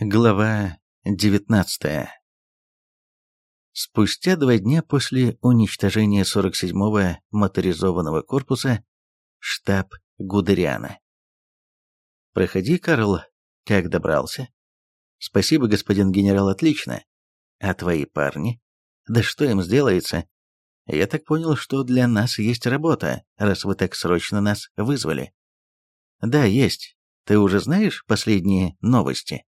Глава 19 Спустя два дня после уничтожения 47-го моторизованного корпуса, штаб Гудериана. «Проходи, Карл. Как добрался?» «Спасибо, господин генерал, отлично. А твои парни? Да что им сделается? Я так понял, что для нас есть работа, раз вы так срочно нас вызвали». «Да, есть. Ты уже знаешь последние новости?»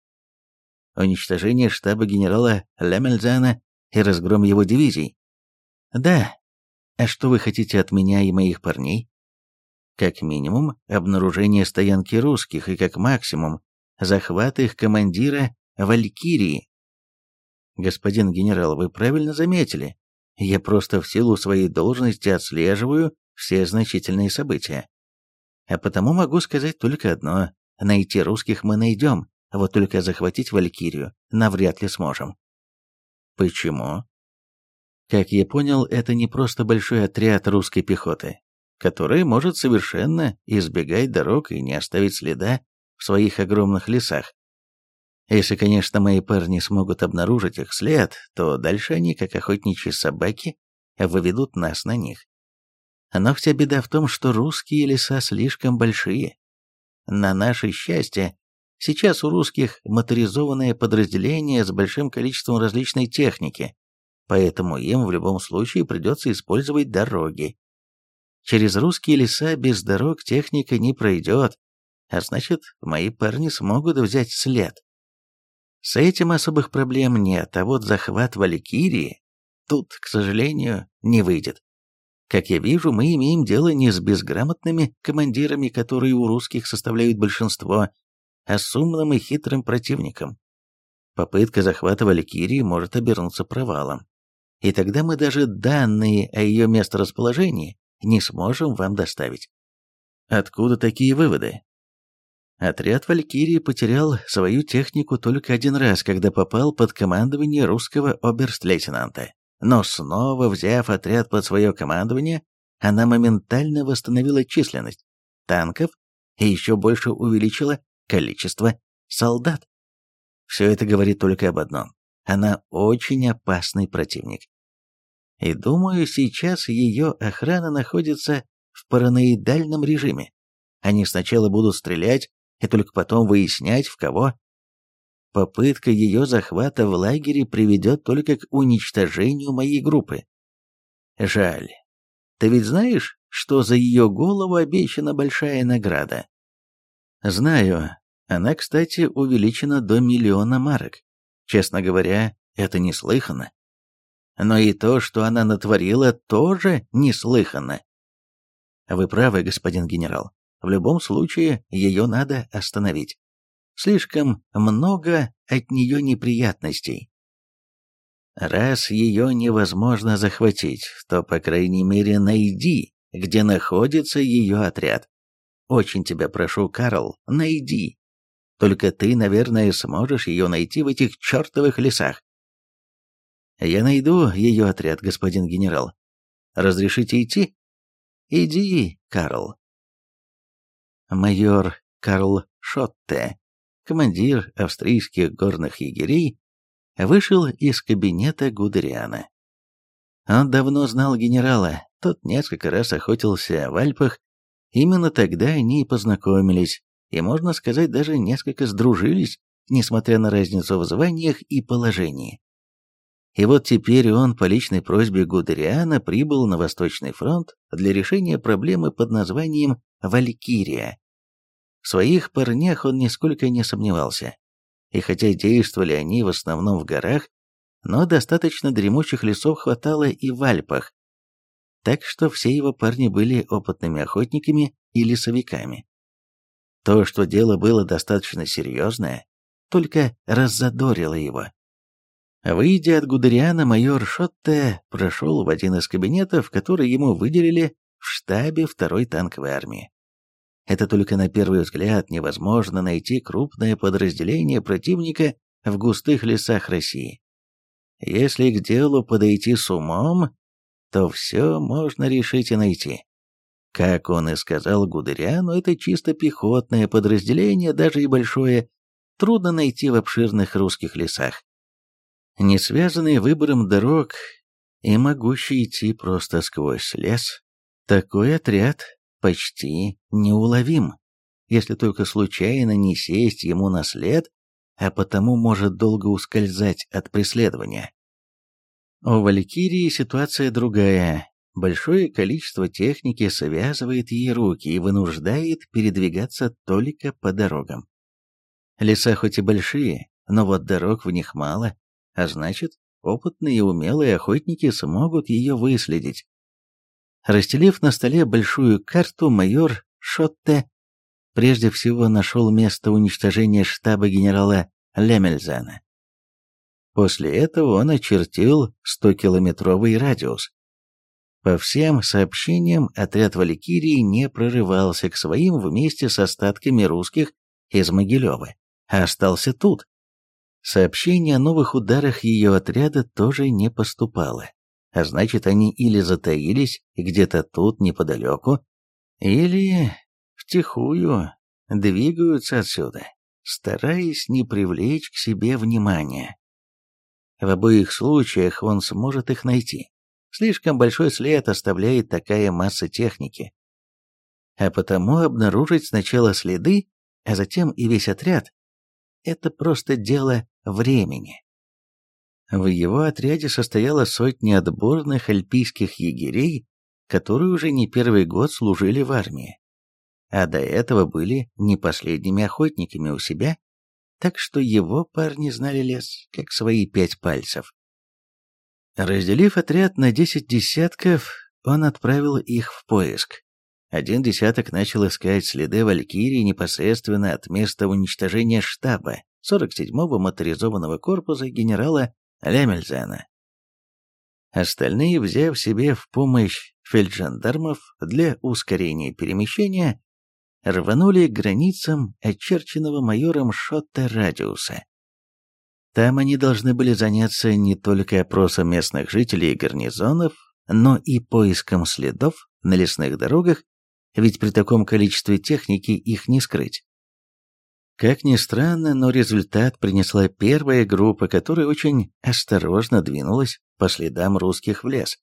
Уничтожение штаба генерала Лемельзана и разгром его дивизий. Да. А что вы хотите от меня и моих парней? Как минимум, обнаружение стоянки русских и как максимум, захват их командира Валькирии. Господин генерал, вы правильно заметили. Я просто в силу своей должности отслеживаю все значительные события. А потому могу сказать только одно. Найти русских мы найдем, вот только захватить Валькирию навряд ли сможем. Почему? Как я понял, это не просто большой отряд русской пехоты, который может совершенно избегать дорог и не оставить следа в своих огромных лесах. Если, конечно, мои парни смогут обнаружить их след, то дальше они, как охотничьи собаки, выведут нас на них. Но вся беда в том, что русские леса слишком большие. На наше счастье, Сейчас у русских моторизованное подразделение с большим количеством различной техники, поэтому им в любом случае придется использовать дороги. Через русские леса без дорог техника не пройдет, а значит, мои парни смогут взять след. С этим особых проблем нет, а вот захват Валькирии тут, к сожалению, не выйдет. Как я вижу, мы имеем дело не с безграмотными командирами, которые у русских составляют большинство, а с умным и хитрым противником. Попытка захвата Валькирии может обернуться провалом. И тогда мы даже данные о ее месторасположении не сможем вам доставить. Откуда такие выводы? Отряд Валькирии потерял свою технику только один раз, когда попал под командование русского оберст-лейтенанта. Но снова взяв отряд под свое командование, она моментально восстановила численность танков и еще больше увеличила количество солдат. Все это говорит только об одном. Она очень опасный противник. И думаю, сейчас ее охрана находится в параноидальном режиме. Они сначала будут стрелять, и только потом выяснять, в кого. Попытка ее захвата в лагере приведет только к уничтожению моей группы. Жаль. Ты ведь знаешь, что за ее голову обещана большая награда? Знаю. Она, кстати, увеличена до миллиона марок. Честно говоря, это неслыханно. Но и то, что она натворила, тоже неслыханно. Вы правы, господин генерал. В любом случае, ее надо остановить. Слишком много от нее неприятностей. Раз ее невозможно захватить, то, по крайней мере, найди, где находится ее отряд. Очень тебя прошу, Карл, найди. Только ты, наверное, сможешь ее найти в этих чертовых лесах. Я найду ее отряд, господин генерал. Разрешите идти? Иди, Карл. Майор Карл Шотте, командир австрийских горных егерей, вышел из кабинета Гудериана. Он давно знал генерала, тот несколько раз охотился в Альпах Именно тогда они и познакомились, и, можно сказать, даже несколько сдружились, несмотря на разницу в званиях и положении. И вот теперь он по личной просьбе Гудериана прибыл на Восточный фронт для решения проблемы под названием «Валькирия». В своих парнях он нисколько не сомневался. И хотя действовали они в основном в горах, но достаточно дремучих лесов хватало и в Альпах, так что все его парни были опытными охотниками и лесовиками. То, что дело было достаточно серьезное, только раззадорило его. Выйдя от Гудериана, майор Шотте прошел в один из кабинетов, который ему выделили в штабе второй танковой армии. Это только на первый взгляд невозможно найти крупное подразделение противника в густых лесах России. Если к делу подойти с умом, то все можно решить и найти. Как он и сказал Гудериану, это чисто пехотное подразделение, даже и большое, трудно найти в обширных русских лесах. Не связанный выбором дорог и могущий идти просто сквозь лес, такой отряд почти неуловим, если только случайно не сесть ему на след, а потому может долго ускользать от преследования. У Валькирии ситуация другая. Большое количество техники связывает ей руки и вынуждает передвигаться только по дорогам. Леса хоть и большие, но вот дорог в них мало, а значит, опытные и умелые охотники смогут ее выследить. Расстелив на столе большую карту, майор Шотте прежде всего нашел место уничтожения штаба генерала Лемельзана. После этого он очертил 100-километровый радиус. По всем сообщениям, отряд Валькирии не прорывался к своим вместе с остатками русских из Могилева, а остался тут. Сообщение о новых ударах ее отряда тоже не поступало, а значит, они или затаились где-то тут неподалеку, или втихую двигаются отсюда, стараясь не привлечь к себе внимания. В обоих случаях он сможет их найти. Слишком большой след оставляет такая масса техники. А потому обнаружить сначала следы, а затем и весь отряд – это просто дело времени. В его отряде состояло сотни отборных альпийских егерей, которые уже не первый год служили в армии. А до этого были не последними охотниками у себя, так что его парни знали лес, как свои пять пальцев. Разделив отряд на десять десятков, он отправил их в поиск. Один десяток начал искать следы Валькирии непосредственно от места уничтожения штаба 47-го моторизованного корпуса генерала Лемельзена. Остальные, взяв себе в помощь фельджандармов для ускорения перемещения, рванули к границам очерченного майором Шотта радиуса. Там они должны были заняться не только опросом местных жителей и гарнизонов, но и поиском следов на лесных дорогах, ведь при таком количестве техники их не скрыть. Как ни странно, но результат принесла первая группа, которая очень осторожно двинулась по следам русских в лес.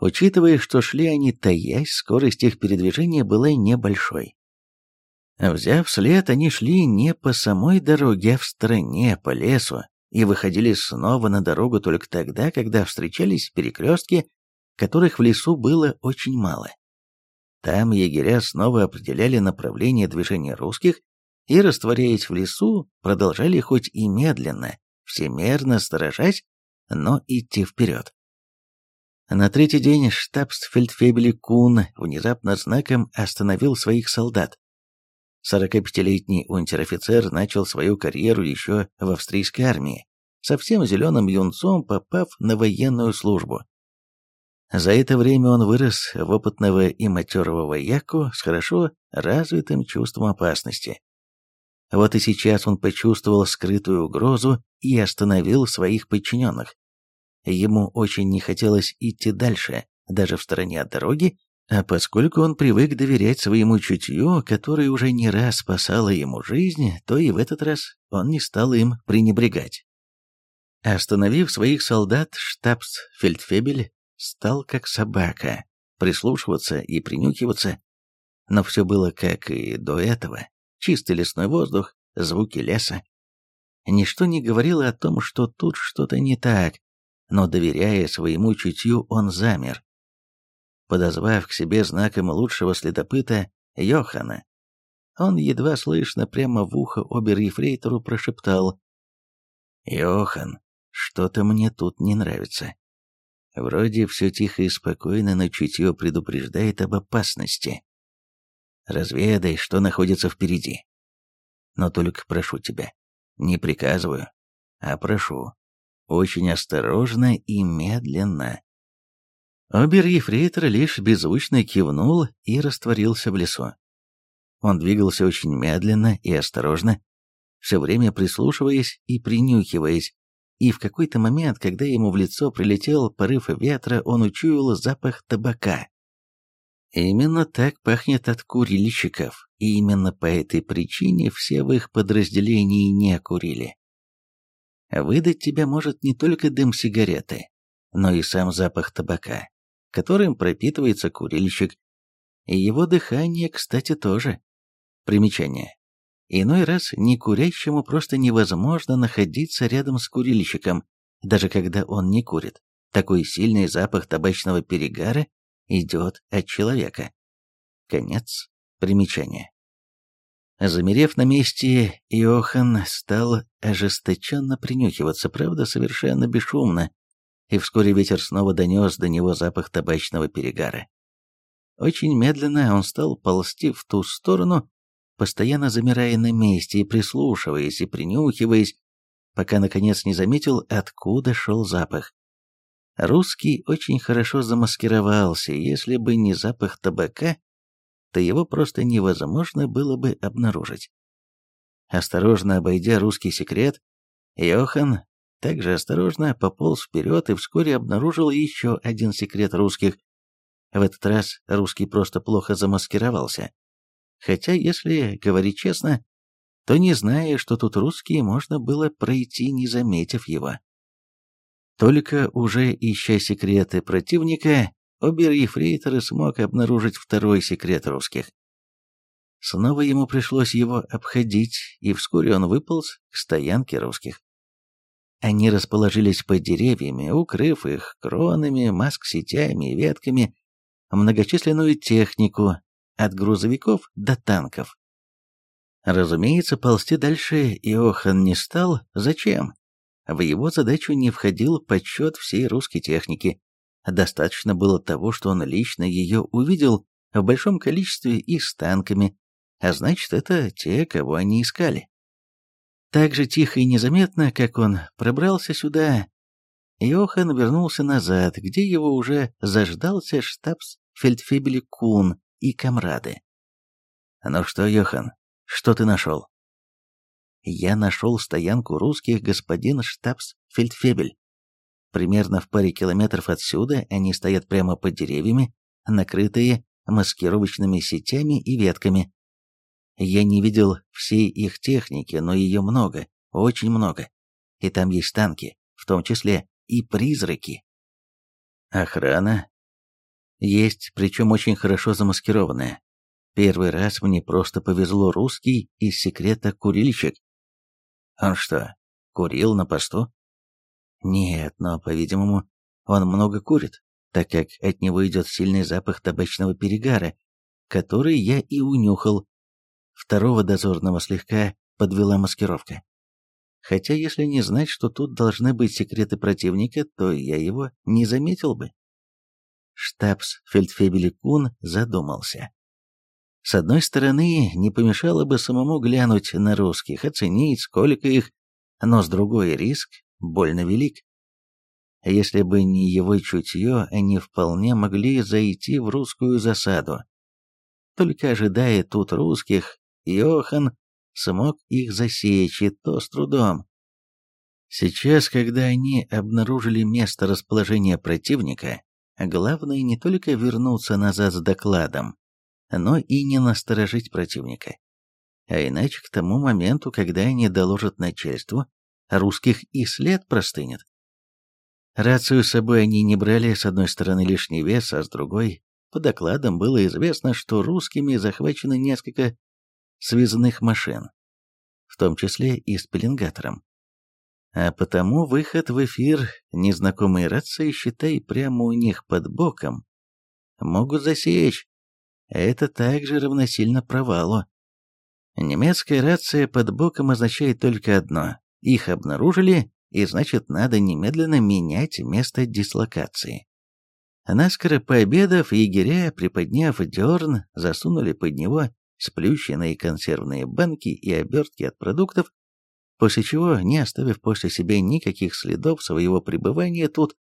Учитывая, что шли они таясь, скорость их передвижения была небольшой. Взяв след, они шли не по самой дороге, а в стороне, по лесу, и выходили снова на дорогу только тогда, когда встречались перекрестки, которых в лесу было очень мало. Там егеря снова определяли направление движения русских и, растворяясь в лесу, продолжали хоть и медленно, всемерно сторожась, но идти вперед. На третий день штабсфельдфебели Кун внезапно знаком остановил своих солдат, 45-летний унтер-офицер начал свою карьеру еще в австрийской армии, совсем зеленым юнцом попав на военную службу. За это время он вырос в опытного и матерого вояку с хорошо развитым чувством опасности. Вот и сейчас он почувствовал скрытую угрозу и остановил своих подчиненных. Ему очень не хотелось идти дальше, даже в стороне от дороги, а поскольку он привык доверять своему чутью, которое уже не раз спасало ему жизнь, то и в этот раз он не стал им пренебрегать. Остановив своих солдат, штабс-фельдфебель стал как собака, прислушиваться и принюхиваться. Но все было как и до этого. Чистый лесной воздух, звуки леса. Ничто не говорило о том, что тут что-то не так, но, доверяя своему чутью, он замер подозвав к себе знаком лучшего следопыта Йохана. Он едва слышно прямо в ухо обер-ефрейтору прошептал «Йохан, что-то мне тут не нравится. Вроде все тихо и спокойно, но чутье предупреждает об опасности. Разведай, что находится впереди. Но только прошу тебя, не приказываю, а прошу, очень осторожно и медленно. Обер-ефрейтор лишь беззвучно кивнул и растворился в лесу. Он двигался очень медленно и осторожно, все время прислушиваясь и принюхиваясь, и в какой-то момент, когда ему в лицо прилетел порыв ветра, он учуял запах табака. Именно так пахнет от курильщиков, и именно по этой причине все в их подразделении не курили. Выдать тебя может не только дым сигареты, но и сам запах табака, которым пропитывается курильщик, и его дыхание, кстати, тоже. Примечание. Иной раз некурящему просто невозможно находиться рядом с курильщиком, даже когда он не курит. Такой сильный запах табачного перегара идет от человека. Конец примечания. Замерев на месте, Иохан стал ожесточенно принюхиваться, правда, совершенно бесшумно, и вскоре ветер снова донес до него запах табачного перегара. Очень медленно он стал ползти в ту сторону, постоянно замирая на месте и прислушиваясь и принюхиваясь, пока наконец не заметил, откуда шел запах. Русский очень хорошо замаскировался, если бы не запах табака, то его просто невозможно было бы обнаружить. Осторожно обойдя русский секрет, Йохан также осторожно пополз вперед и вскоре обнаружил еще один секрет русских. В этот раз русский просто плохо замаскировался. Хотя, если говорить честно, то не зная, что тут русские, можно было пройти, не заметив его. Только уже ища секреты противника, обер-ефрейтор смог обнаружить второй секрет русских. Снова ему пришлось его обходить, и вскоре он выполз к стоянке русских. Они расположились под деревьями, укрыв их кронами, маск-сетями и ветками, многочисленную технику, от грузовиков до танков. Разумеется, ползти дальше Иохан не стал. Зачем? В его задачу не входил подсчет всей русской техники. Достаточно было того, что он лично ее увидел в большом количестве и с танками, а значит, это те, кого они искали. Так же тихо и незаметно, как он пробрался сюда, Йохан вернулся назад, где его уже заждался штабс-фельдфебели Кун и комрады. «Ну что, Йохан, что ты нашел?» «Я нашел стоянку русских господин штабс-фельдфебель. Примерно в паре километров отсюда они стоят прямо под деревьями, накрытые маскировочными сетями и ветками. Я не видел всей их техники, но ее много, очень много. И там есть танки, в том числе и призраки. Охрана? Есть, причем очень хорошо замаскированная. Первый раз мне просто повезло русский из секрета курильщик. Он что, курил на посту? Нет, но, по-видимому, он много курит, так как от него идет сильный запах табачного перегара, который я и унюхал. Второго дозорного слегка подвела маскировка. Хотя если не знать, что тут должны быть секреты противника, то я его не заметил бы. Штабс фельдфебели Кун задумался. С одной стороны, не помешало бы самому глянуть на русских, оценить, сколько их, но с другой риск больно велик. Если бы не его чутье, они вполне могли зайти в русскую засаду. Только ожидая тут русских, Йохан смог их засечь, и то с трудом. Сейчас, когда они обнаружили место расположения противника, главное не только вернуться назад с докладом, но и не насторожить противника. А иначе к тому моменту, когда они доложат начальству, русских и след простынет. Рацию с собой они не брали, с одной стороны лишний вес, а с другой, по докладам было известно, что русскими захвачено несколько связанных машин, в том числе и с пеленгатором. А потому выход в эфир незнакомой рации, считай, прямо у них под боком, могут засечь. Это также равносильно провалу. Немецкая рация под боком означает только одно их обнаружили, и значит надо немедленно менять место дислокации. Наскоро пообедав, егеря, приподняв дерн, засунули под него сплющенные консервные банки и обертки от продуктов, после чего, не оставив после себя никаких следов своего пребывания тут,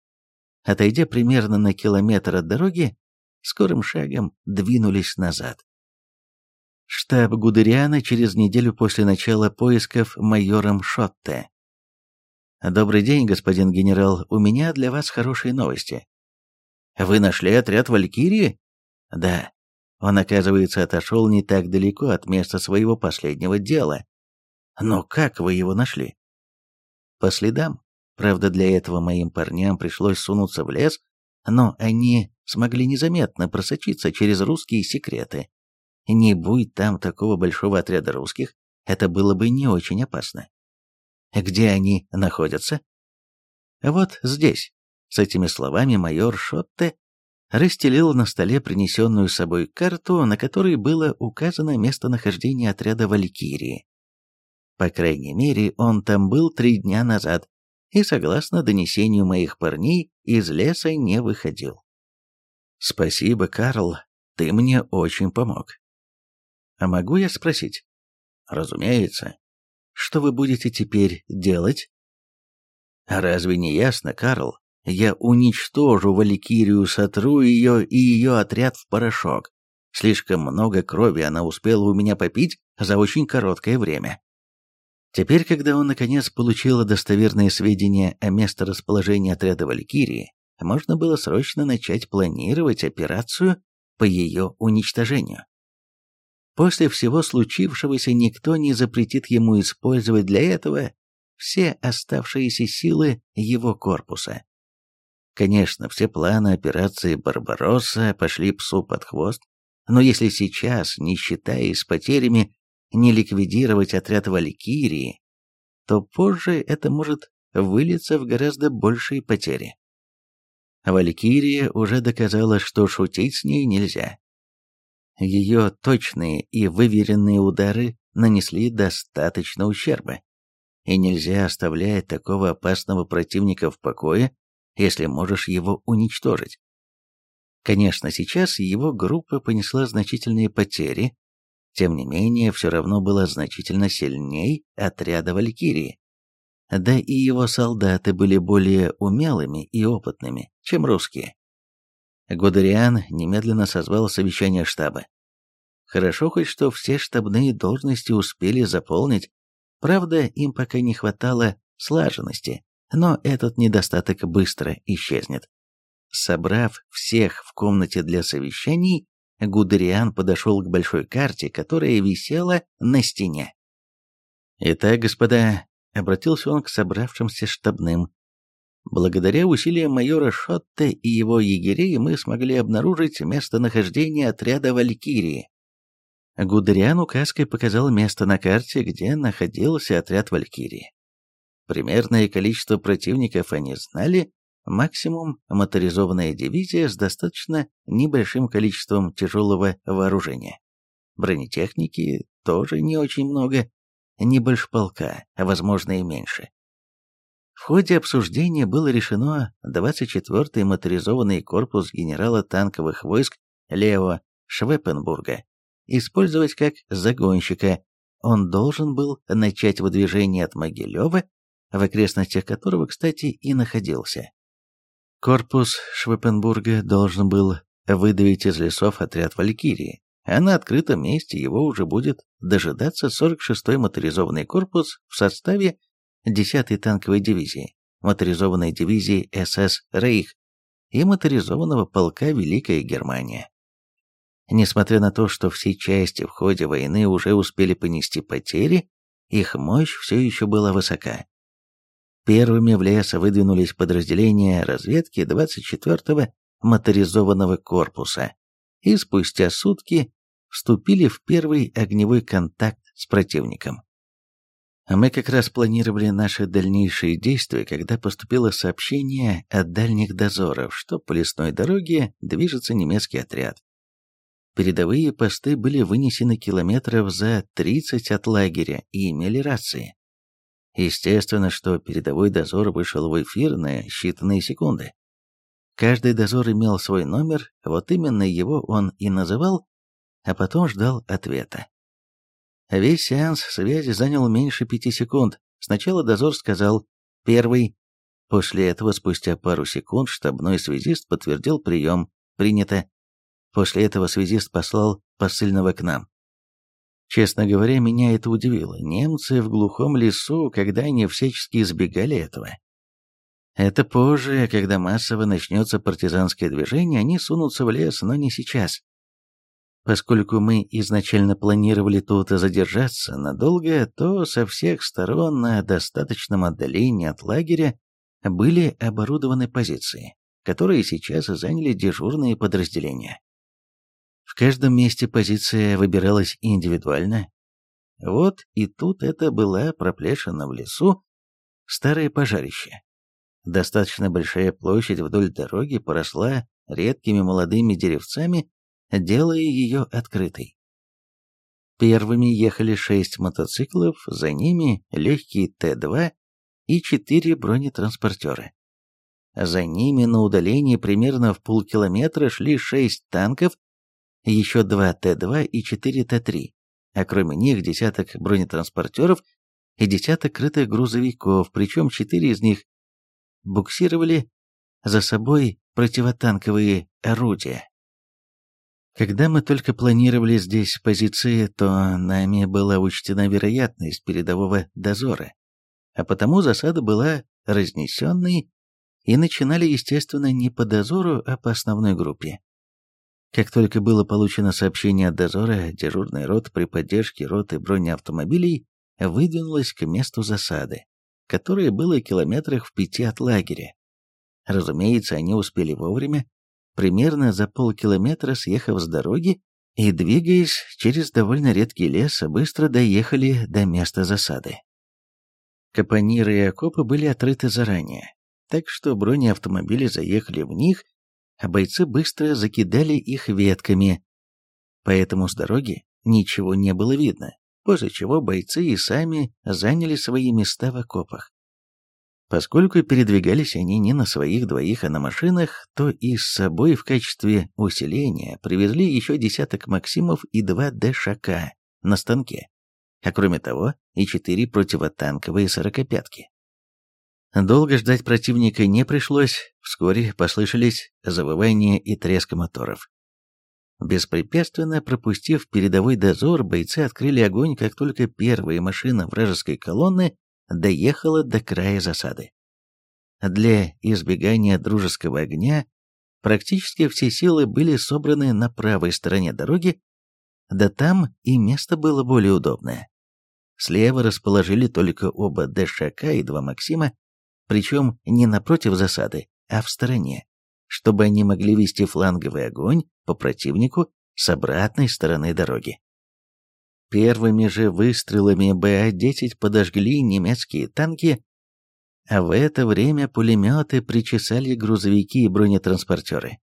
отойдя примерно на километр от дороги, скорым шагом двинулись назад. Штаб Гудериана через неделю после начала поисков майором Шотте. «Добрый день, господин генерал, у меня для вас хорошие новости». «Вы нашли отряд Валькирии?» «Да. Он, оказывается, отошел не так далеко от места своего последнего дела. Но как вы его нашли? По следам. Правда, для этого моим парням пришлось сунуться в лес, но они смогли незаметно просочиться через русские секреты. Не будь там такого большого отряда русских, это было бы не очень опасно. Где они находятся? Вот здесь. С этими словами майор Шотте расстелил на столе принесенную с собой карту, на которой было указано местонахождение отряда Валькирии. По крайней мере, он там был три дня назад, и, согласно донесению моих парней, из леса не выходил. «Спасибо, Карл, ты мне очень помог». «А могу я спросить?» «Разумеется. Что вы будете теперь делать?» «Разве не ясно, Карл? Я уничтожу Валькирию, сотру ее и ее отряд в порошок. Слишком много крови она успела у меня попить за очень короткое время. Теперь, когда он наконец получил достоверные сведения о месторасположении отряда Валькирии, можно было срочно начать планировать операцию по ее уничтожению. После всего случившегося никто не запретит ему использовать для этого все оставшиеся силы его корпуса. Конечно, все планы операции «Барбаросса» пошли псу под хвост, но если сейчас, не считаясь потерями, не ликвидировать отряд Валькирии, то позже это может вылиться в гораздо большие потери. Валькирия уже доказала, что шутить с ней нельзя. Ее точные и выверенные удары нанесли достаточно ущерба, и нельзя оставлять такого опасного противника в покое, если можешь его уничтожить. Конечно, сейчас его группа понесла значительные потери, тем не менее, все равно была значительно сильней отряда Валькирии. Да и его солдаты были более умелыми и опытными, чем русские. Гудериан немедленно созвал совещание штаба. Хорошо хоть, что все штабные должности успели заполнить, правда, им пока не хватало слаженности, но этот недостаток быстро исчезнет. Собрав всех в комнате для совещаний, Гудериан подошел к большой карте, которая висела на стене. «Итак, господа», — обратился он к собравшимся штабным, «благодаря усилиям майора Шотте и его егерей мы смогли обнаружить местонахождение отряда Валькирии». Гудериан указкой показал место на карте, где находился отряд Валькирии. Примерное количество противников они знали, максимум моторизованная дивизия с достаточно небольшим количеством тяжелого вооружения. Бронетехники тоже не очень много, не больше полка, а возможно и меньше. В ходе обсуждения было решено 24-й моторизованный корпус генерала танковых войск Лео Швепенбурга использовать как загонщика. Он должен был начать выдвижение от Могилева, в окрестностях которого, кстати, и находился. Корпус Швепенбурга должен был выдавить из лесов отряд Валькирии, а на открытом месте его уже будет дожидаться 46-й моторизованный корпус в составе 10-й танковой дивизии, моторизованной дивизии СС «Рейх» и моторизованного полка «Великая Германия». Несмотря на то, что все части в ходе войны уже успели понести потери, их мощь все еще была высока. Первыми в лес выдвинулись подразделения разведки 24-го моторизованного корпуса и спустя сутки вступили в первый огневой контакт с противником. Мы как раз планировали наши дальнейшие действия, когда поступило сообщение от дальних дозоров, что по лесной дороге движется немецкий отряд. Передовые посты были вынесены километров за 30 от лагеря и имели рации. Естественно, что передовой дозор вышел в эфир на считанные секунды. Каждый дозор имел свой номер, вот именно его он и называл, а потом ждал ответа. Весь сеанс связи занял меньше пяти секунд. Сначала дозор сказал «первый». После этого, спустя пару секунд, штабной связист подтвердил прием «принято». После этого связист послал посыльного к нам. Честно говоря, меня это удивило. Немцы в глухом лесу, когда они всячески избегали этого. Это позже, когда массово начнется партизанское движение, они сунутся в лес, но не сейчас. Поскольку мы изначально планировали тут задержаться надолго, то со всех сторон на достаточном отдалении от лагеря были оборудованы позиции, которые сейчас заняли дежурные подразделения. В каждом месте позиция выбиралась индивидуально. Вот и тут это была проплешина в лесу, старое пожарище. Достаточно большая площадь вдоль дороги поросла редкими молодыми деревцами, делая ее открытой. Первыми ехали шесть мотоциклов, за ними легкий Т-2 и четыре бронетранспортера. За ними на удалении примерно в полкилометра шли шесть танков, еще два Т-2 и четыре Т-3, а кроме них десяток бронетранспортеров и десяток крытых грузовиков, причем четыре из них буксировали за собой противотанковые орудия. Когда мы только планировали здесь позиции, то нами была учтена вероятность передового дозора, а потому засада была разнесенной и начинали, естественно, не по дозору, а по основной группе. Как только было получено сообщение от дозора, дежурный рот при поддержке роты бронеавтомобилей выдвинулась к месту засады, которое было километрах в пяти от лагеря. Разумеется, они успели вовремя, примерно за полкилометра съехав с дороги и, двигаясь через довольно редкий лес, быстро доехали до места засады. Капониры и окопы были отрыты заранее, так что бронеавтомобили заехали в них, бойцы быстро закидали их ветками, поэтому с дороги ничего не было видно после чего бойцы и сами заняли свои места в окопах. Поскольку передвигались они не на своих двоих, а на машинах, то и с собой в качестве усиления привезли еще десяток Максимов и два ДШК на станке, а кроме того и четыре противотанковые сорокопятки. Долго ждать противника не пришлось, вскоре послышались завывания и треск моторов. Беспрепятственно пропустив передовой дозор, бойцы открыли огонь, как только первая машина вражеской колонны доехала до края засады. Для избегания дружеского огня практически все силы были собраны на правой стороне дороги, да там и место было более удобное. Слева расположили только оба ДШК и два Максима, причем не напротив засады, а в стороне чтобы они могли вести фланговый огонь по противнику с обратной стороны дороги. Первыми же выстрелами БА-10 подожгли немецкие танки, а в это время пулеметы причесали грузовики и бронетранспортеры.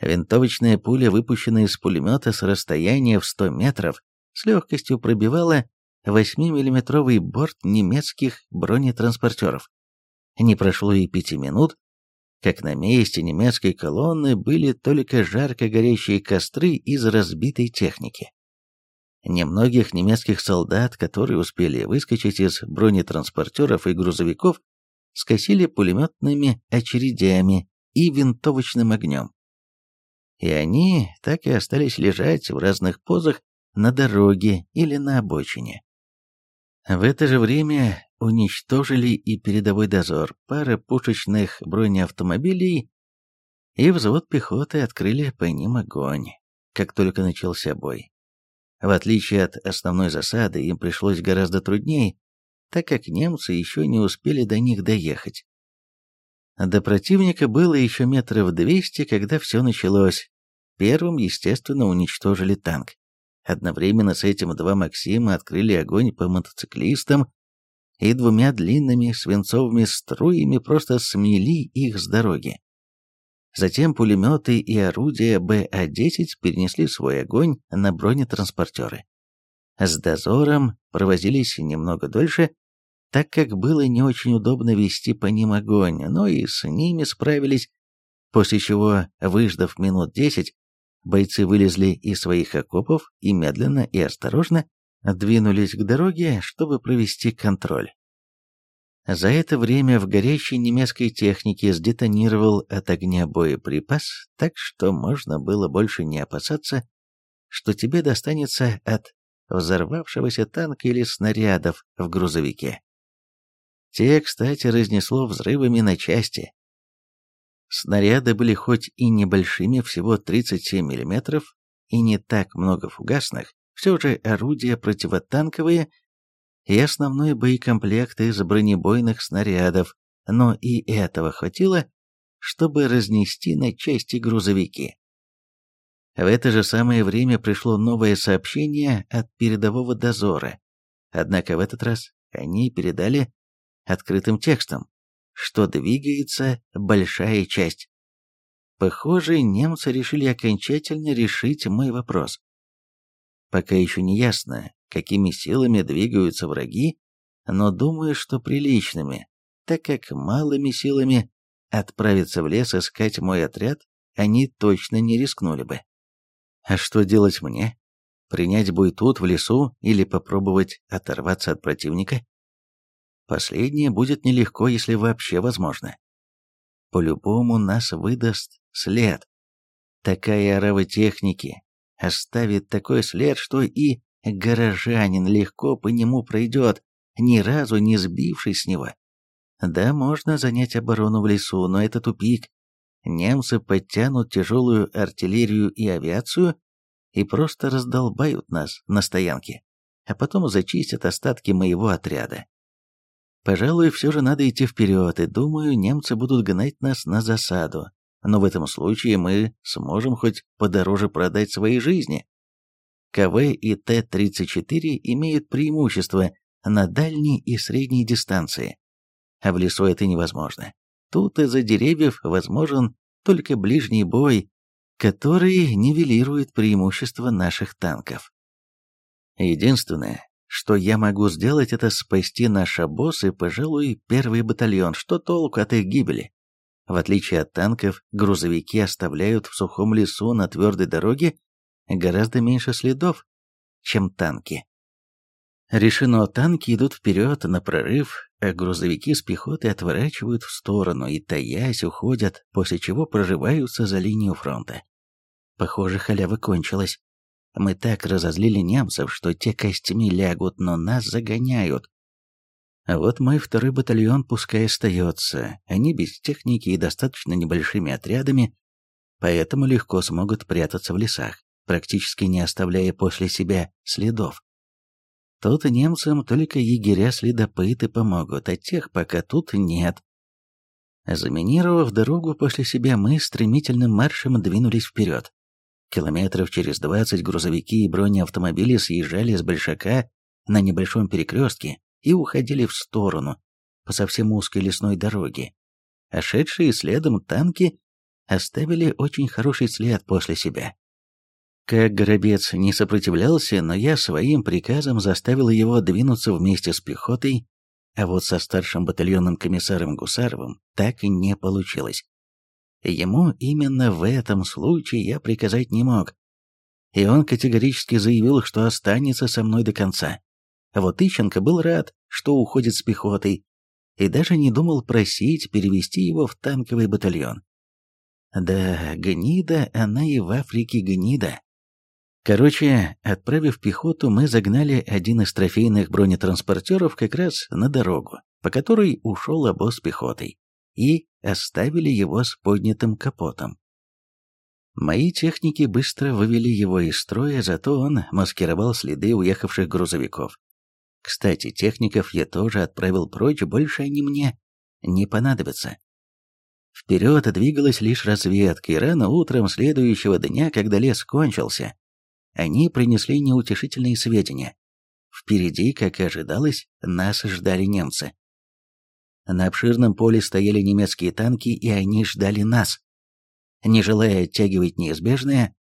Винтовочная пуля, выпущенная из пулемета с расстояния в 100 метров, с легкостью пробивала 8-миллиметровый борт немецких бронетранспортеров. Не прошло и пяти минут, как на месте немецкой колонны были только жарко горящие костры из разбитой техники. Немногих немецких солдат, которые успели выскочить из бронетранспортеров и грузовиков, скосили пулеметными очередями и винтовочным огнем. И они так и остались лежать в разных позах на дороге или на обочине. В это же время уничтожили и передовой дозор, пара пушечных бронеавтомобилей и взвод пехоты открыли по ним огонь, как только начался бой. В отличие от основной засады, им пришлось гораздо труднее, так как немцы еще не успели до них доехать. До противника было еще метров двести, когда все началось. Первым, естественно, уничтожили танк. Одновременно с этим два Максима открыли огонь по мотоциклистам и двумя длинными свинцовыми струями просто смели их с дороги. Затем пулеметы и орудия БА-10 перенесли свой огонь на бронетранспортеры. С дозором провозились немного дольше, так как было не очень удобно вести по ним огонь, но и с ними справились, после чего, выждав минут десять, бойцы вылезли из своих окопов и медленно и осторожно двинулись к дороге, чтобы провести контроль. За это время в горящей немецкой технике сдетонировал от огня боеприпас, так что можно было больше не опасаться, что тебе достанется от взорвавшегося танка или снарядов в грузовике. Те, кстати, разнесло взрывами на части. Снаряды были хоть и небольшими, всего 37 мм, и не так много фугасных, все же орудия противотанковые и основной боекомплект из бронебойных снарядов, но и этого хватило, чтобы разнести на части грузовики. В это же самое время пришло новое сообщение от передового дозора, однако в этот раз они передали открытым текстом, что двигается большая часть. Похоже, немцы решили окончательно решить мой вопрос. Пока еще не ясно, какими силами двигаются враги, но думаю, что приличными, так как малыми силами отправиться в лес искать мой отряд они точно не рискнули бы. А что делать мне? Принять бой тут, в лесу, или попробовать оторваться от противника? Последнее будет нелегко, если вообще возможно. По-любому нас выдаст след. Такая орава техники оставит такой след, что и горожанин легко по нему пройдет, ни разу не сбившись с него. Да, можно занять оборону в лесу, но это тупик. Немцы подтянут тяжелую артиллерию и авиацию и просто раздолбают нас на стоянке, а потом зачистят остатки моего отряда. Пожалуй, все же надо идти вперед, и думаю, немцы будут гнать нас на засаду, но в этом случае мы сможем хоть подороже продать свои жизни. КВ и Т-34 имеют преимущество на дальней и средней дистанции, а в лесу это невозможно. Тут из-за деревьев возможен только ближний бой, который нивелирует преимущество наших танков. Единственное, что я могу сделать, это спасти наш обоз и, пожалуй, первый батальон. Что толку от их гибели? В отличие от танков, грузовики оставляют в сухом лесу на твердой дороге гораздо меньше следов, чем танки. Решено, танки идут вперед на прорыв, а грузовики с пехотой отворачивают в сторону и, таясь, уходят, после чего прорываются за линию фронта. Похоже, халява кончилась. Мы так разозлили немцев, что те костями лягут, но нас загоняют. А вот мой второй батальон пускай остается, они без техники и достаточно небольшими отрядами, поэтому легко смогут прятаться в лесах, практически не оставляя после себя следов. Тут немцам только егеря-следопыты помогут, а тех пока тут нет. Заминировав дорогу после себя, мы стремительным маршем двинулись вперед. Километров через двадцать грузовики и бронеавтомобили съезжали с Большака на небольшом перекрестке и уходили в сторону по совсем узкой лесной дороге. А шедшие следом танки оставили очень хороший след после себя. Как Горобец не сопротивлялся, но я своим приказом заставил его двинуться вместе с пехотой, а вот со старшим батальонным комиссаром Гусаровым так и не получилось. Ему именно в этом случае я приказать не мог. И он категорически заявил, что останется со мной до конца. Вот Ищенко был рад, что уходит с пехотой, и даже не думал просить перевести его в танковый батальон. Да, гнида, она и в Африке гнида. Короче, отправив пехоту, мы загнали один из трофейных бронетранспортеров как раз на дорогу, по которой ушел обоз пехотой и оставили его с поднятым капотом. Мои техники быстро вывели его из строя, зато он маскировал следы уехавших грузовиков. Кстати, техников я тоже отправил прочь, больше они мне не понадобятся. Вперед двигалась лишь разведка, и рано утром следующего дня, когда лес кончился, они принесли неутешительные сведения. Впереди, как и ожидалось, нас ждали немцы. На обширном поле стояли немецкие танки, и они ждали нас. Не желая оттягивать неизбежное,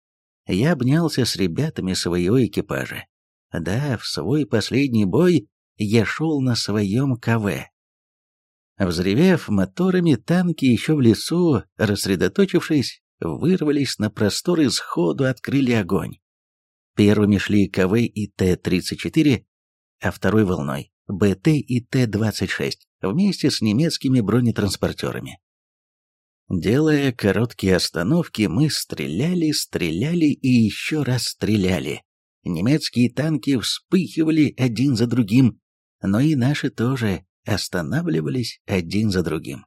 я обнялся с ребятами своего экипажа. Да, в свой последний бой я шел на своем КВ. Взревев моторами, танки еще в лесу, рассредоточившись, вырвались на простор и сходу открыли огонь. Первыми шли КВ и Т-34, а второй волной БТ и Т-26 вместе с немецкими бронетранспортерами. Делая короткие остановки, мы стреляли, стреляли и еще раз стреляли. Немецкие танки вспыхивали один за другим, но и наши тоже останавливались один за другим.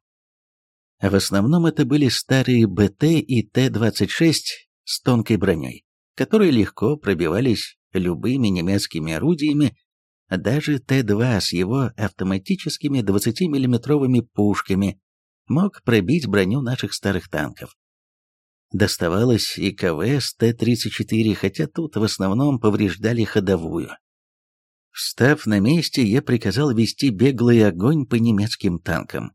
В основном это были старые БТ и Т-26 с тонкой броней. которые легко пробивались любыми немецкими орудиями, даже Т-2 с его автоматическими 20-миллиметровыми пушками мог пробить броню наших старых танков. Доставалось и КВ с Т-34, хотя тут в основном повреждали ходовую. Встав на месте, я приказал вести беглый огонь по немецким танкам.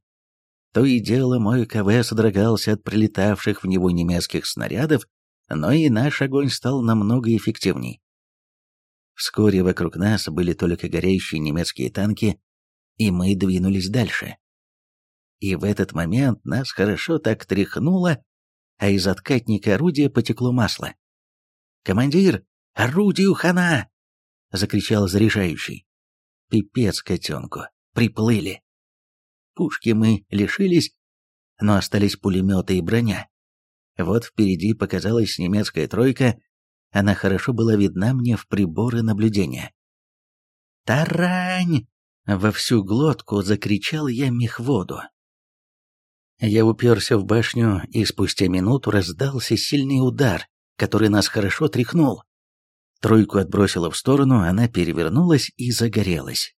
То и дело мой КВ содрогался от прилетавших в него немецких снарядов, но и наш огонь стал намного эффективней. Вскоре вокруг нас были только горящие немецкие танки, и мы двинулись дальше. И в этот момент нас хорошо так тряхнуло, а из откатника орудия потекло масло. «Командир, орудию хана!» — закричал заряжающий. «Пипец котенку! Приплыли!» Пушки мы лишились, но остались пулеметы и броня. Вот впереди показалась немецкая тройка, она хорошо была видна мне в приборы наблюдения. «Тарань!» — во всю глотку закричал я мехводу. Я уперся в башню, и спустя минуту раздался сильный удар, который нас хорошо тряхнул. Тройку отбросило в сторону, она перевернулась и загорелась.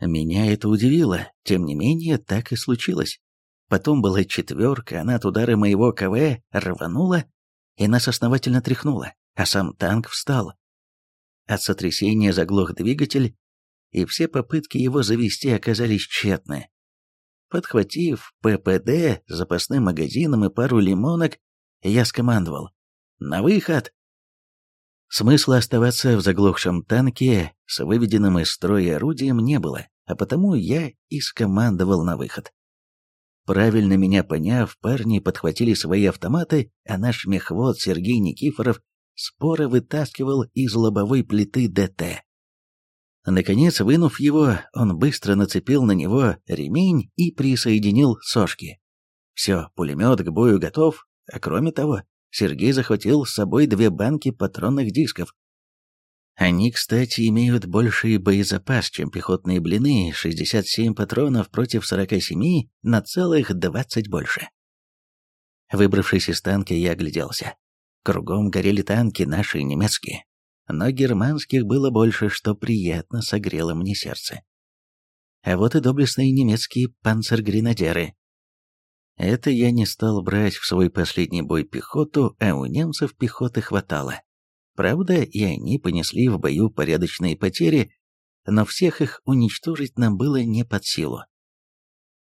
Меня это удивило, тем не менее, так и случилось. Потом была четверка, она от удара моего КВ рванула и нас основательно тряхнула, а сам танк встал. От сотрясения заглох двигатель, и все попытки его завести оказались тщетны. Подхватив ППД, запасным магазином и пару лимонок, я скомандовал «На выход!». Смысла оставаться в заглохшем танке с выведенным из строя орудием не было, а потому я и скомандовал на выход. Правильно меня поняв, парни подхватили свои автоматы, а наш мехвод Сергей Никифоров споро вытаскивал из лобовой плиты ДТ. Наконец, вынув его, он быстро нацепил на него ремень и присоединил сошки. Все, пулемет к бою готов, а кроме того, Сергей захватил с собой две банки патронных дисков. Они, кстати, имеют больший боезапас, чем пехотные блины, 67 патронов против 47 на целых 20 больше. Выбравшись из танка, я огляделся. Кругом горели танки, наши немецкие. Но германских было больше, что приятно согрело мне сердце. А вот и доблестные немецкие панцергренадеры. Это я не стал брать в свой последний бой пехоту, а у немцев пехоты хватало. Правда, и они понесли в бою порядочные потери, но всех их уничтожить нам было не под силу.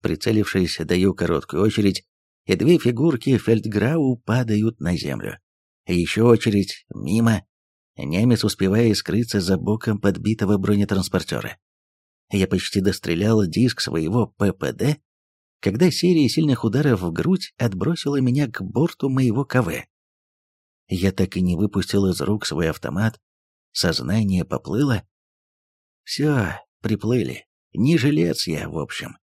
Прицелившись, даю короткую очередь, и две фигурки фельдграу падают на землю. Еще очередь, мимо. Немец успевая скрыться за боком подбитого бронетранспортера. Я почти дострелял диск своего ППД, когда серия сильных ударов в грудь отбросила меня к борту моего КВ. Я так и не выпустил из рук свой автомат, сознание поплыло. Все, приплыли, не жилец я, в общем.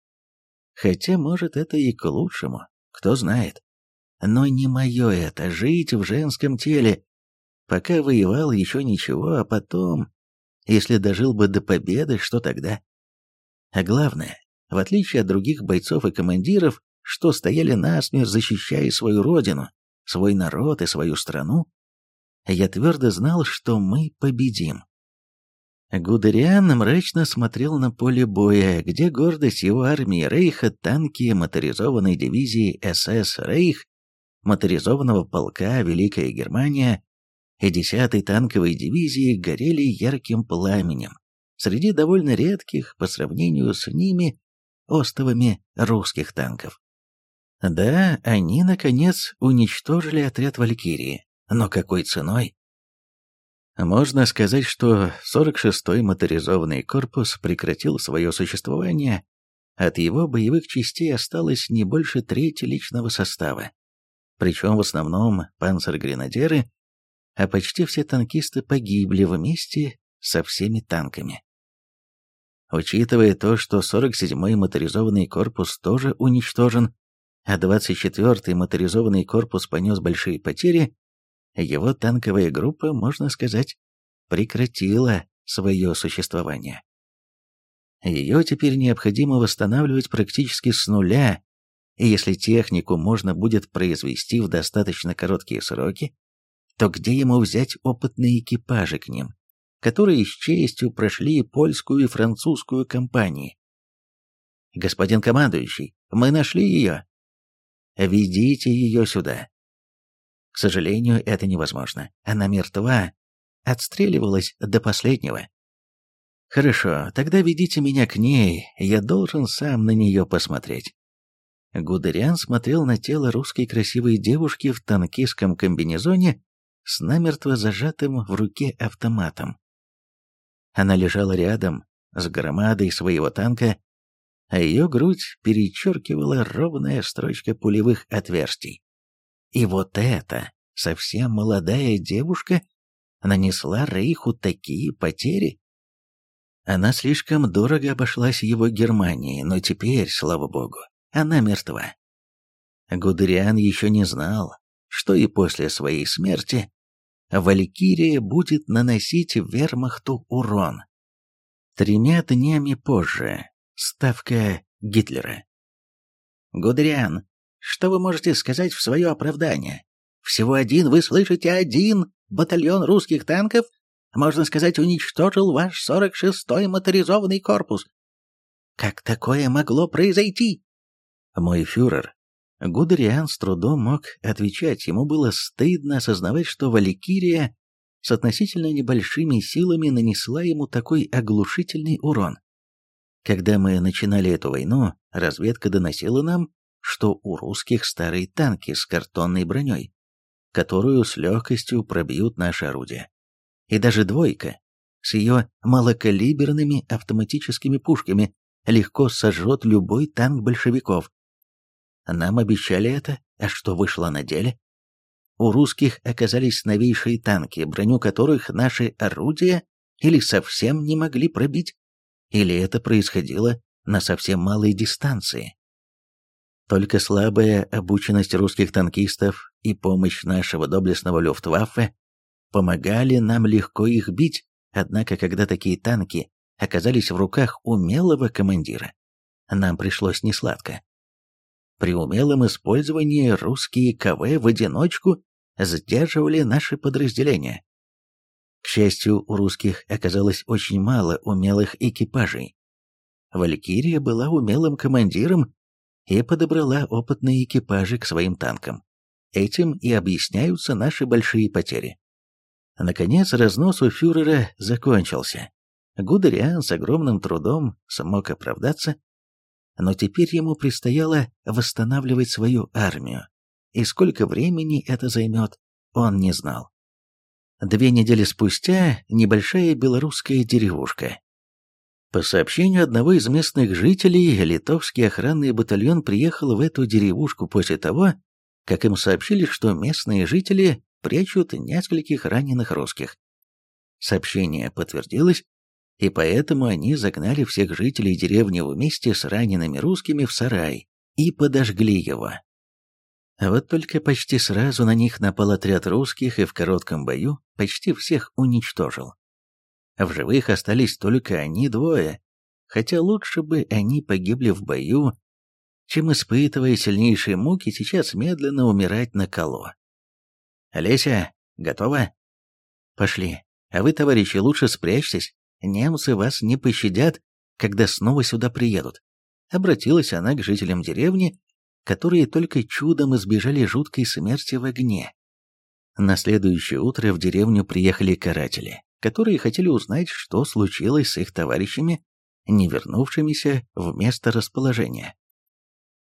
Хотя, может, это и к лучшему, кто знает. Но не мое это, жить в женском теле. Пока воевал, еще ничего, а потом... Если дожил бы до победы, что тогда? А главное, в отличие от других бойцов и командиров, что стояли насмерть, защищая свою родину, свой народ и свою страну, я твердо знал, что мы победим. Гудериан мрачно смотрел на поле боя, где гордость его армии Рейха, танки моторизованной дивизии СС Рейх, моторизованного полка Великая Германия и 10-й танковой дивизии горели ярким пламенем среди довольно редких по сравнению с ними остовами русских танков. Да, они, наконец, уничтожили отряд Валькирии, но какой ценой? Можно сказать, что 46-й моторизованный корпус прекратил свое существование, от его боевых частей осталось не больше трети личного состава. Причем в основном панцергренадеры, а почти все танкисты погибли вместе со всеми танками. Учитывая то, что 47-й моторизованный корпус тоже уничтожен, а 24-й моторизованный корпус понес большие потери, его танковая группа, можно сказать, прекратила свое существование. Ее теперь необходимо восстанавливать практически с нуля, и если технику можно будет произвести в достаточно короткие сроки, то где ему взять опытные экипажи к ним, которые с честью прошли польскую и французскую кампании? «Господин командующий, мы нашли ее!» «Ведите ее сюда!» К сожалению, это невозможно. Она мертва, отстреливалась до последнего. «Хорошо, тогда ведите меня к ней, я должен сам на нее посмотреть». Гудериан смотрел на тело русской красивой девушки в танкистском комбинезоне с намертво зажатым в руке автоматом. Она лежала рядом с громадой своего танка, а ее грудь перечеркивала ровная строчка пулевых отверстий. И вот эта совсем молодая девушка нанесла Рейху такие потери. Она слишком дорого обошлась его Германии, но теперь, слава богу, она мертва. Гудериан еще не знал, что и после своей смерти Валькирия будет наносить вермахту урон. Тремя днями позже. Ставка Гитлера. Гудериан, что вы можете сказать в свое оправдание? Всего один, вы слышите, один батальон русских танков, можно сказать, уничтожил ваш 46-й моторизованный корпус. Как такое могло произойти? Мой фюрер, Гудериан с трудом мог отвечать, ему было стыдно осознавать, что Валькирия с относительно небольшими силами нанесла ему такой оглушительный урон. Когда мы начинали эту войну, разведка доносила нам, что у русских старые танки с картонной броней, которую с легкостью пробьют наши орудия. И даже двойка с ее малокалиберными автоматическими пушками легко сожжет любой танк большевиков. Нам обещали это, а что вышло на деле? У русских оказались новейшие танки, броню которых наши орудия или совсем не могли пробить, или это происходило на совсем малой дистанции. Только слабая обученность русских танкистов и помощь нашего доблестного Люфтваффе помогали нам легко их бить, однако когда такие танки оказались в руках умелого командира, нам пришлось несладко. При умелом использовании русские КВ в одиночку сдерживали наши подразделения. К счастью, у русских оказалось очень мало умелых экипажей. Валькирия была умелым командиром и подобрала опытные экипажи к своим танкам. Этим и объясняются наши большие потери. Наконец, разнос у фюрера закончился. Гудериан с огромным трудом смог оправдаться, но теперь ему предстояло восстанавливать свою армию, и сколько времени это займет, он не знал. Две недели спустя небольшая белорусская деревушка. По сообщению одного из местных жителей, литовский охранный батальон приехал в эту деревушку после того, как им сообщили, что местные жители прячут нескольких раненых русских. Сообщение подтвердилось, и поэтому они загнали всех жителей деревни вместе с ранеными русскими в сарай и подожгли его. Вот только почти сразу на них напал отряд русских и в коротком бою почти всех уничтожил. В живых остались только они двое, хотя лучше бы они погибли в бою, чем, испытывая сильнейшие муки, сейчас медленно умирать на коло. «Олеся, готова?» «Пошли. А вы, товарищи, лучше спрячьтесь. Немцы вас не пощадят, когда снова сюда приедут. Обратилась она к жителям деревни, которые только чудом избежали жуткой смерти в огне. На следующее утро в деревню приехали каратели, которые хотели узнать, что случилось с их товарищами, не вернувшимися в место расположения.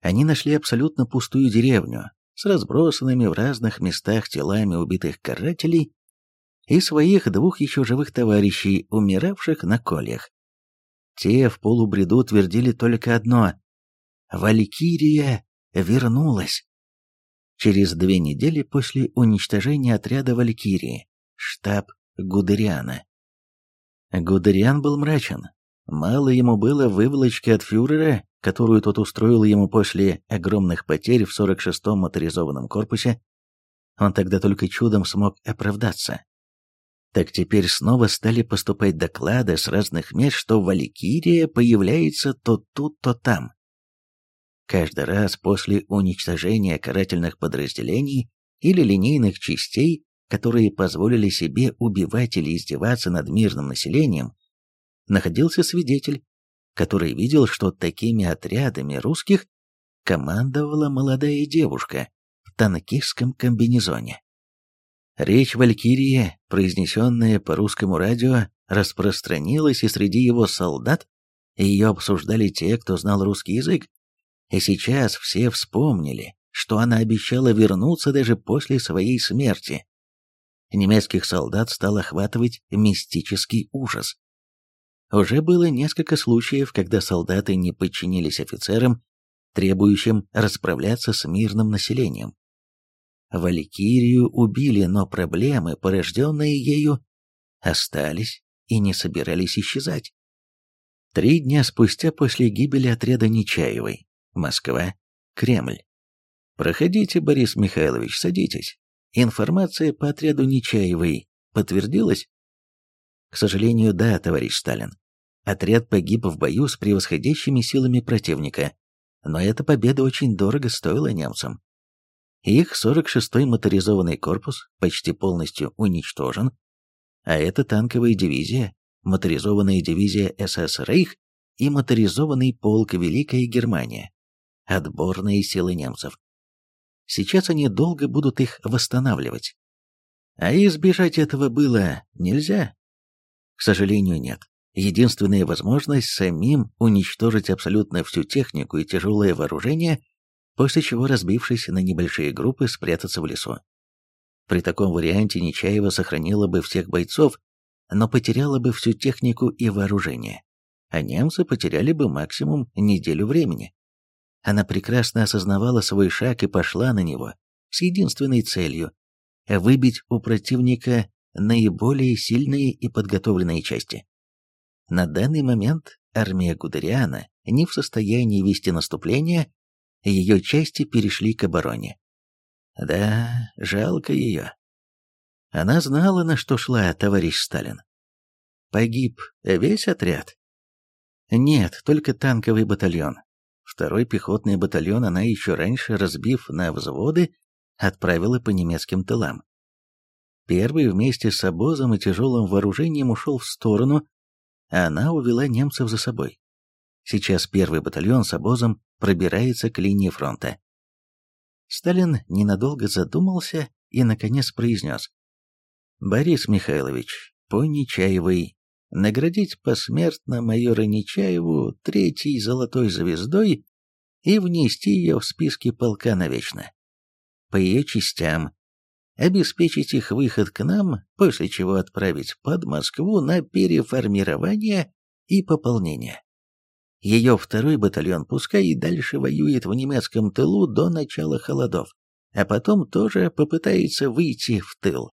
Они нашли абсолютно пустую деревню с разбросанными в разных местах телами убитых карателей и своих двух еще живых товарищей, умиравших на кольях. Те в полубреду твердили только одно — «Валькирия вернулась». Через две недели после уничтожения отряда Валькирии, штаб Гудериана. Гудериан был мрачен. Мало ему было выволочки от фюрера, которую тот устроил ему после огромных потерь в 46-м моторизованном корпусе. Он тогда только чудом смог оправдаться так теперь снова стали поступать доклады с разных мест, что Валькирия появляется то тут, то там. Каждый раз после уничтожения карательных подразделений или линейных частей которые позволили себе убивать или издеваться над мирным населением, находился свидетель, который видел, что такими отрядами русских командовала молодая девушка в танкистском комбинезоне. Речь Валькирии, произнесенная по русскому радио, распространилась и среди его солдат, ее обсуждали те, кто знал русский язык, и сейчас все вспомнили, что она обещала вернуться даже после своей смерти. Немецких солдат стал охватывать мистический ужас. Уже было несколько случаев, когда солдаты не подчинились офицерам, требующим расправляться с мирным населением. Валькирию убили, но проблемы, порожденные ею, остались и не собирались исчезать. Три дня спустя после гибели отряда Нечаевой, Москва, Кремль. Проходите, Борис Михайлович, садитесь. Информация по отряду Нечаевой подтвердилась? К сожалению, да, товарищ Сталин. Отряд погиб в бою с превосходящими силами противника, но эта победа очень дорого стоила немцам. Их 46-й моторизованный корпус почти полностью уничтожен, а это танковая дивизия, моторизованная дивизия СС «Рейх» и моторизованный полк Великая Германия, отборные силы немцев. Сейчас они долго будут их восстанавливать. А избежать этого было нельзя? К сожалению, нет. Единственная возможность самим уничтожить абсолютно всю технику и тяжелое вооружение после чего, разбившись на небольшие группы, спрятаться в лесу. При таком варианте Нечаева сохранила бы всех бойцов, но потеряла бы всю технику и вооружение, а немцы потеряли бы максимум неделю времени. Она прекрасно осознавала свой шаг и пошла на него с единственной целью – выбить у противника наиболее сильные и подготовленные части. На данный момент армия Гудериана не в состоянии вести наступление ее части перешли к обороне. Да, жалко ее. Она знала, на что шла товарищ Сталин. Погиб весь отряд? Нет, только танковый батальон. Второй пехотный батальон она еще раньше, разбив на взводы, отправила по немецким тылам. Первый вместе с обозом и тяжелым вооружением ушел в сторону, а она увела немцев за собой. Сейчас первый батальон с обозом пробирается к линии фронта. Сталин ненадолго задумался и, наконец, произнес. «Борис Михайлович, по Нечаевой наградить посмертно майора Нечаеву третьей золотой звездой и внести ее в списки полка навечно. По ее частям обеспечить их выход к нам, после чего отправить под Москву на переформирование и пополнение. Ее второй батальон пускай и дальше воюет в немецком тылу до начала холодов, а потом тоже попытается выйти в тыл.